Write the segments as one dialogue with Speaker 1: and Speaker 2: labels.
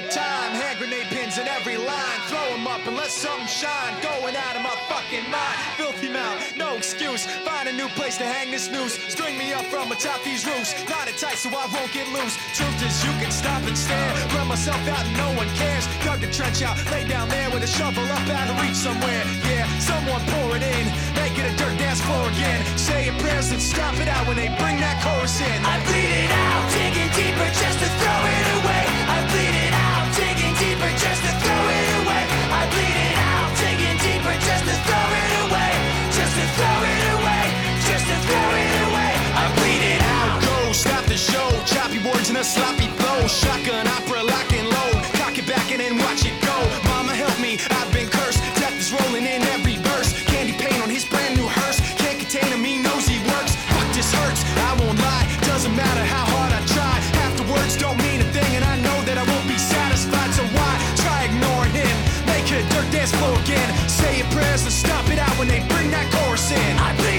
Speaker 1: extra time. Hand grenade pins in every line. Throw 'em up and let something shine. Going out of my fucking mind. Filthy mouth, no excuse. Find a new place to hang this noose. String me up from atop these roofs. Knot it tight so I won't get loose. Truth is, you can stop and stare. Run myself out and no one cares. Dug the trench out, lay down there with a shovel up out of reach somewhere. Yeah, someone pour it in. Make it a dirt dance floor again. Say your prayers and stop it out when they bring that chorus
Speaker 2: It dirt dance floor again. Say your prayers and stop it out when they bring that chorus in.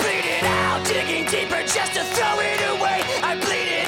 Speaker 2: bleed it out, digging deeper just to throw it away. I bleed it.